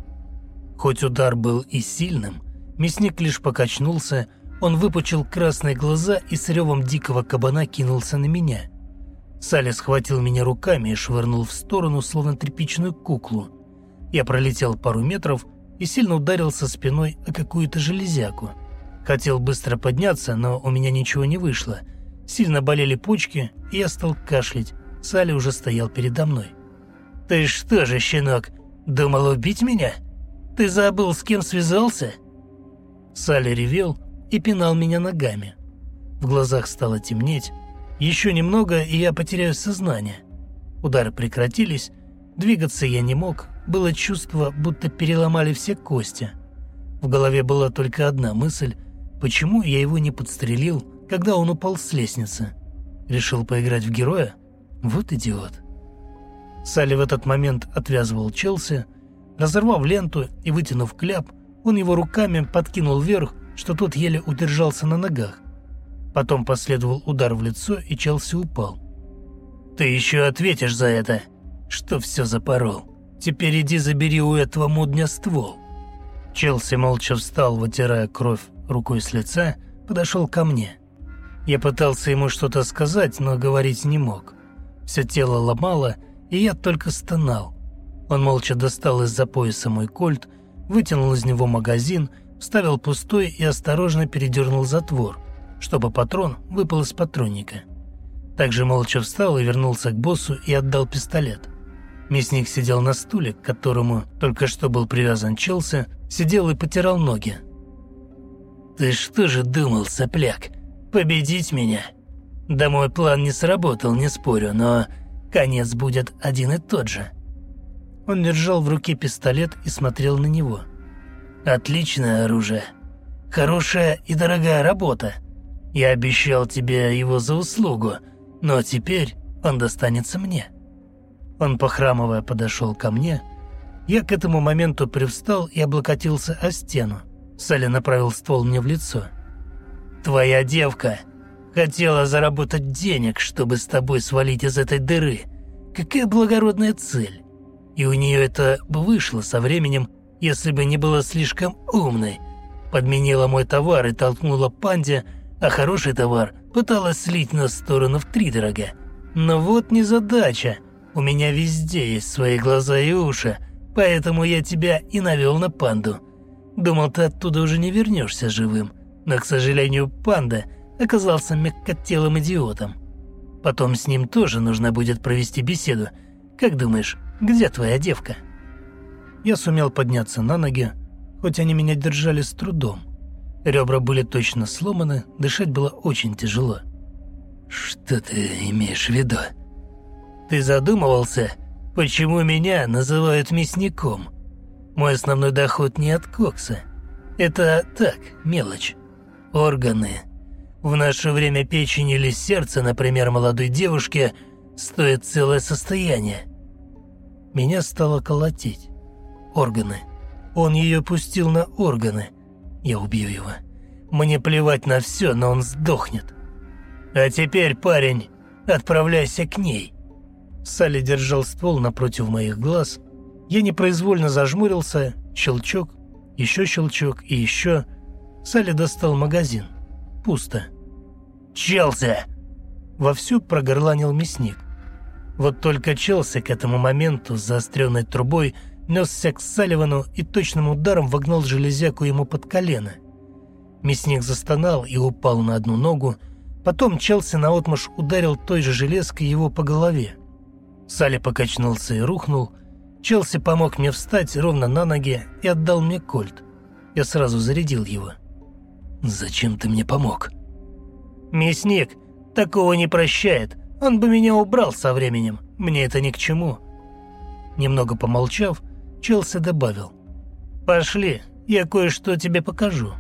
Хоть удар был и сильным, мясник лишь покачнулся, он выпучил красные глаза и с ревом дикого кабана кинулся на меня. Салли схватил меня руками и швырнул в сторону, словно тряпичную куклу. Я пролетел пару метров и сильно ударился спиной о какую-то железяку. Хотел быстро подняться, но у меня ничего не вышло. Сильно болели почки, и я стал кашлять. Салли уже стоял передо мной. «Ты что же, щенок, думал убить меня? Ты забыл, с кем связался?» Салли ревел, и пинал меня ногами. В глазах стало темнеть. Еще немного, и я потеряю сознание. Удары прекратились. Двигаться я не мог. Было чувство, будто переломали все кости. В голове была только одна мысль. Почему я его не подстрелил, когда он упал с лестницы? Решил поиграть в героя? Вот идиот. Салли в этот момент отвязывал Челси. Разорвав ленту и вытянув кляп, он его руками подкинул вверх что тот еле удержался на ногах. Потом последовал удар в лицо, и Челси упал. «Ты еще ответишь за это, что все запорол. Теперь иди забери у этого мудня ствол». Челси молча встал, вытирая кровь рукой с лица, подошел ко мне. Я пытался ему что-то сказать, но говорить не мог. Все тело ломало, и я только стонал. Он молча достал из-за пояса мой кольт, вытянул из него магазин, вставил пустой и осторожно передернул затвор, чтобы патрон выпал из патронника. Также молча встал и вернулся к боссу и отдал пистолет. Мясник сидел на стуле, к которому только что был привязан Челси, сидел и потирал ноги. «Ты что же думал, сопляк, победить меня?» «Да мой план не сработал, не спорю, но конец будет один и тот же». Он держал в руке пистолет и смотрел на него. «Отличное оружие. Хорошая и дорогая работа. Я обещал тебе его за услугу, но теперь он достанется мне». Он, похрамывая, подошел ко мне. Я к этому моменту привстал и облокотился о стену. Салли направил ствол мне в лицо. «Твоя девка хотела заработать денег, чтобы с тобой свалить из этой дыры. Какая благородная цель. И у нее это бы вышло со временем, если бы не была слишком умной. Подменила мой товар и толкнула панде, а хороший товар пыталась слить на сторону в три дорога. Но вот незадача – у меня везде есть свои глаза и уши, поэтому я тебя и навел на панду. Думал, ты оттуда уже не вернешься живым, но, к сожалению, панда оказался мягкотелым идиотом. Потом с ним тоже нужно будет провести беседу. Как думаешь, где твоя девка?» Я сумел подняться на ноги, хоть они меня держали с трудом. Ребра были точно сломаны, дышать было очень тяжело. «Что ты имеешь в виду?» Ты задумывался, почему меня называют мясником? Мой основной доход не от кокса. Это так, мелочь. Органы. В наше время печень или сердце, например, молодой девушке, стоит целое состояние. Меня стало колотить. Органы. Он ее пустил на органы. Я убью его. Мне плевать на все, но он сдохнет. А теперь, парень, отправляйся к ней. Салли держал ствол напротив моих глаз. Я непроизвольно зажмурился, щелчок, еще щелчок и еще. Салли достал магазин. Пусто. «Челси!» Вовсю прогорланил мясник. Вот только Челси к этому моменту с заостренной трубой несся к Салливану и точным ударом вогнал железяку ему под колено. Мясник застонал и упал на одну ногу, потом Челси наотмашь ударил той же железкой его по голове. Салли покачнулся и рухнул. Челси помог мне встать ровно на ноги и отдал мне кольт. Я сразу зарядил его. «Зачем ты мне помог?» «Мясник такого не прощает. Он бы меня убрал со временем. Мне это ни к чему». Немного помолчав, Челси добавил. «Пошли, я кое-что тебе покажу».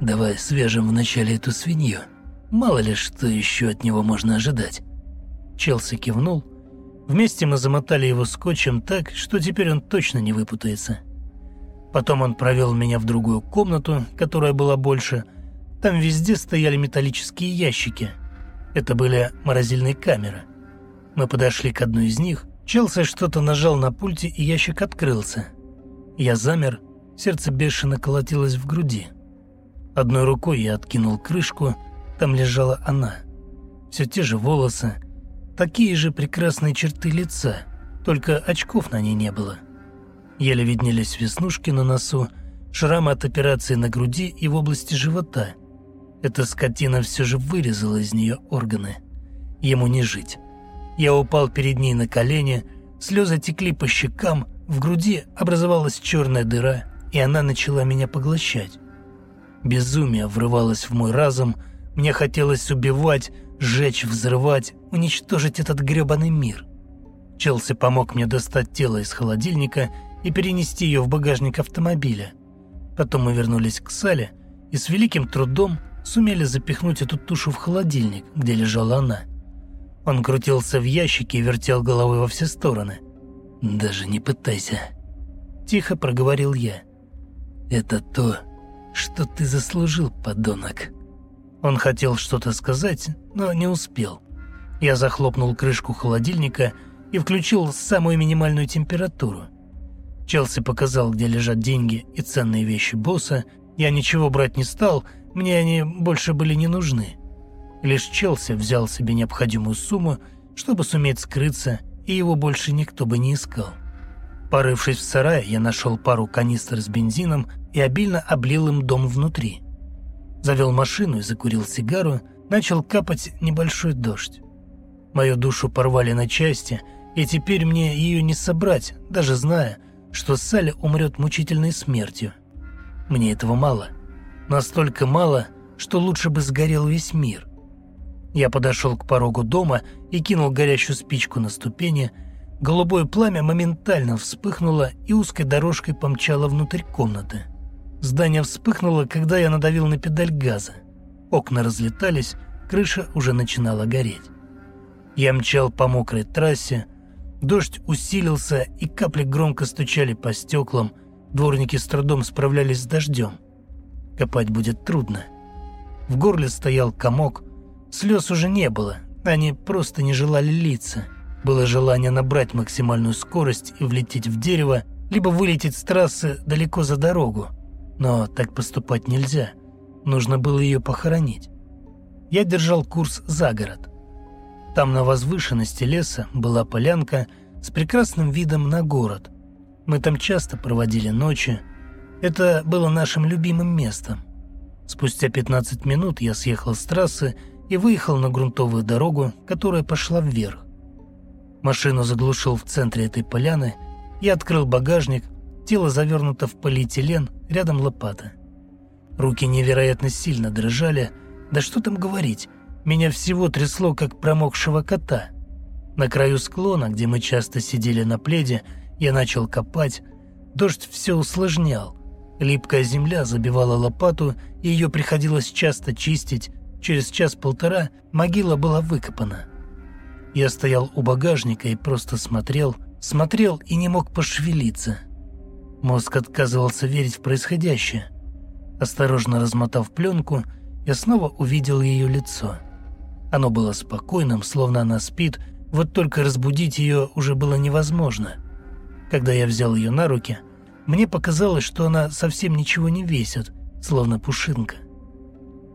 «Давай свяжем вначале эту свинью. Мало ли, что еще от него можно ожидать». Челси кивнул Вместе мы замотали его скотчем так, что теперь он точно не выпутается. Потом он провел меня в другую комнату, которая была больше. Там везде стояли металлические ящики. Это были морозильные камеры. Мы подошли к одной из них. Челси что-то нажал на пульте, и ящик открылся. Я замер, сердце бешено колотилось в груди. Одной рукой я откинул крышку, там лежала она. Все те же волосы, Такие же прекрасные черты лица, только очков на ней не было. Еле виднелись веснушки на носу, шрамы от операции на груди и в области живота. Эта скотина все же вырезала из нее органы. Ему не жить. Я упал перед ней на колени, слезы текли по щекам, в груди образовалась черная дыра, и она начала меня поглощать. Безумие врывалось в мой разум, мне хотелось убивать, Сжечь, взрывать, уничтожить этот грёбаный мир. Челси помог мне достать тело из холодильника и перенести ее в багажник автомобиля. Потом мы вернулись к Сале и с великим трудом сумели запихнуть эту тушу в холодильник, где лежала она. Он крутился в ящике и вертел головой во все стороны. «Даже не пытайся», – тихо проговорил я. «Это то, что ты заслужил, подонок». Он хотел что-то сказать, но не успел. Я захлопнул крышку холодильника и включил самую минимальную температуру. Челси показал, где лежат деньги и ценные вещи босса, Я ничего брать не стал, мне они больше были не нужны. Лишь Челси взял себе необходимую сумму, чтобы суметь скрыться, и его больше никто бы не искал. Порывшись в сарае, я нашел пару канистр с бензином и обильно облил им дом внутри. Завел машину и закурил сигару, начал капать небольшой дождь. Мою душу порвали на части, и теперь мне ее не собрать, даже зная, что Салли умрет мучительной смертью. Мне этого мало. Настолько мало, что лучше бы сгорел весь мир. Я подошел к порогу дома и кинул горящую спичку на ступени. Голубое пламя моментально вспыхнуло и узкой дорожкой помчало внутрь комнаты. Здание вспыхнуло, когда я надавил на педаль газа. Окна разлетались, крыша уже начинала гореть. Я мчал по мокрой трассе, дождь усилился, и капли громко стучали по стеклам, дворники с трудом справлялись с дождем. Копать будет трудно. В горле стоял комок, слез уже не было, они просто не желали литься. Было желание набрать максимальную скорость и влететь в дерево, либо вылететь с трассы далеко за дорогу. Но так поступать нельзя. Нужно было ее похоронить. Я держал курс за город. Там на возвышенности леса была полянка с прекрасным видом на город. Мы там часто проводили ночи. Это было нашим любимым местом. Спустя 15 минут я съехал с трассы и выехал на грунтовую дорогу, которая пошла вверх. Машину заглушил в центре этой поляны, я открыл багажник, тело завернуто в полиэтилен, рядом лопата. Руки невероятно сильно дрожали, да что там говорить, меня всего трясло, как промокшего кота. На краю склона, где мы часто сидели на пледе, я начал копать, дождь все усложнял. Липкая земля забивала лопату, ее приходилось часто чистить, Через час-полтора могила была выкопана. Я стоял у багажника и просто смотрел, смотрел и не мог пошевелиться. Мозг отказывался верить в происходящее. Осторожно размотав пленку, я снова увидел ее лицо. Оно было спокойным, словно она спит, вот только разбудить ее уже было невозможно. Когда я взял ее на руки, мне показалось, что она совсем ничего не весит, словно пушинка.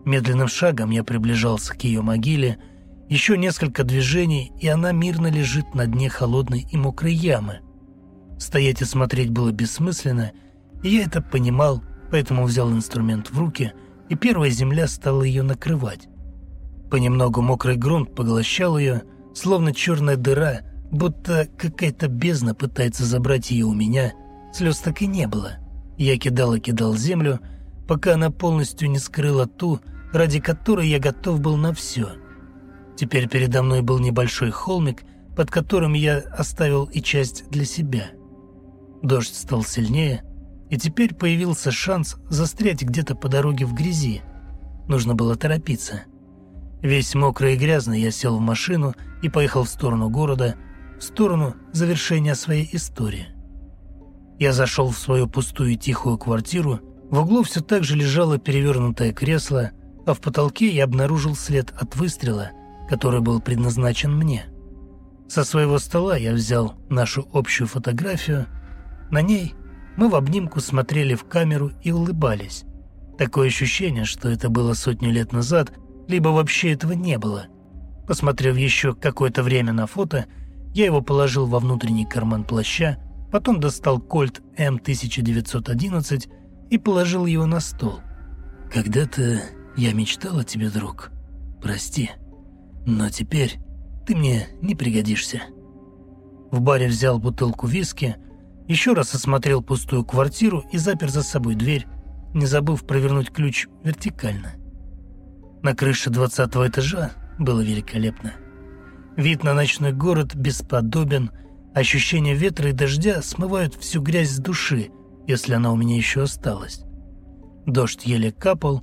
Медленным шагом я приближался к ее могиле. Еще несколько движений, и она мирно лежит на дне холодной и мокрой ямы. Стоять и смотреть было бессмысленно, и я это понимал, поэтому взял инструмент в руки, и первая земля стала ее накрывать. Понемногу мокрый грунт поглощал ее, словно черная дыра, будто какая-то бездна пытается забрать ее у меня. Слез так и не было. Я кидал и кидал землю, пока она полностью не скрыла ту, ради которой я готов был на все. Теперь передо мной был небольшой холмик, под которым я оставил и часть для себя. Дождь стал сильнее, и теперь появился шанс застрять где-то по дороге в грязи. Нужно было торопиться. Весь мокрый и грязный я сел в машину и поехал в сторону города, в сторону завершения своей истории. Я зашел в свою пустую тихую квартиру, в углу все так же лежало перевернутое кресло – а в потолке я обнаружил след от выстрела, который был предназначен мне. Со своего стола я взял нашу общую фотографию. На ней мы в обнимку смотрели в камеру и улыбались. Такое ощущение, что это было сотню лет назад, либо вообще этого не было. Посмотрев еще какое-то время на фото, я его положил во внутренний карман плаща, потом достал кольт М1911 и положил его на стол. Когда-то я мечтал о тебе, друг. Прости. Но теперь ты мне не пригодишься. В баре взял бутылку виски, еще раз осмотрел пустую квартиру и запер за собой дверь, не забыв провернуть ключ вертикально. На крыше двадцатого этажа было великолепно. Вид на ночной город бесподобен, ощущение ветра и дождя смывают всю грязь с души, если она у меня еще осталась. Дождь еле капал,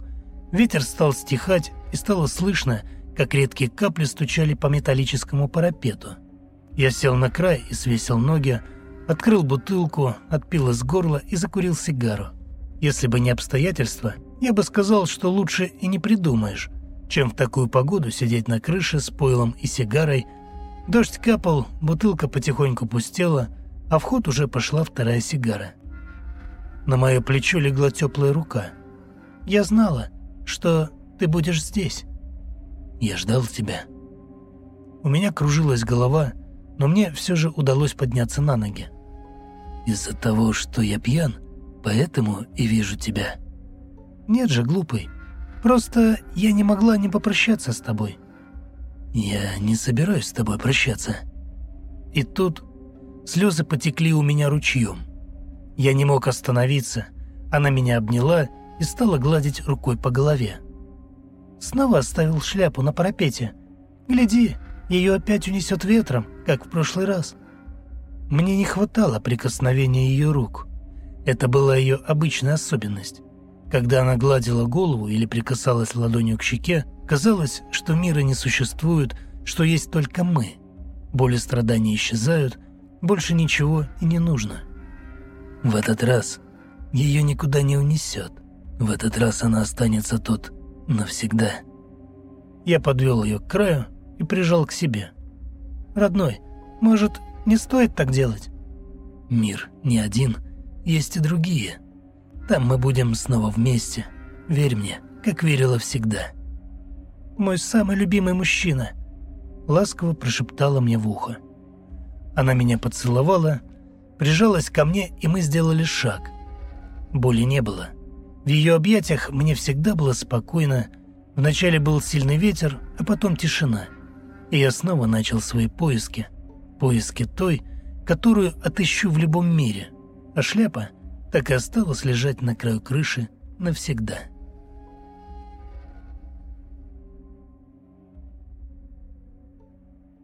Ветер стал стихать, и стало слышно, как редкие капли стучали по металлическому парапету. Я сел на край и свесил ноги, открыл бутылку, отпил из горла и закурил сигару. Если бы не обстоятельства, я бы сказал, что лучше и не придумаешь, чем в такую погоду сидеть на крыше с пойлом и сигарой. Дождь капал, бутылка потихоньку пустела, а в ход уже пошла вторая сигара. На мое плечо легла теплая рука – Я знала, что ты будешь здесь. Я ждал тебя. У меня кружилась голова, но мне все же удалось подняться на ноги. Из-за того, что я пьян, поэтому и вижу тебя. Нет же, глупый. Просто я не могла не попрощаться с тобой. Я не собираюсь с тобой прощаться. И тут слезы потекли у меня ручьем. Я не мог остановиться. Она меня обняла и стала гладить рукой по голове. Снова оставил шляпу на парапете. Гляди, ее опять унесет ветром, как в прошлый раз. Мне не хватало прикосновения ее рук. Это была ее обычная особенность. Когда она гладила голову или прикасалась ладонью к щеке, казалось, что мира не существует, что есть только мы. Боли и страдания исчезают, больше ничего и не нужно. В этот раз ее никуда не унесет. В этот раз она останется тут навсегда. Я подвел ее к краю и прижал к себе. «Родной, может, не стоит так делать?» «Мир не один, есть и другие. Там мы будем снова вместе. Верь мне, как верила всегда». «Мой самый любимый мужчина», — ласково прошептала мне в ухо. Она меня поцеловала, прижалась ко мне, и мы сделали шаг. Боли не было. В ее объятиях мне всегда было спокойно. Вначале был сильный ветер, а потом тишина. И я снова начал свои поиски. Поиски той, которую отыщу в любом мире. А шляпа так и осталась лежать на краю крыши навсегда.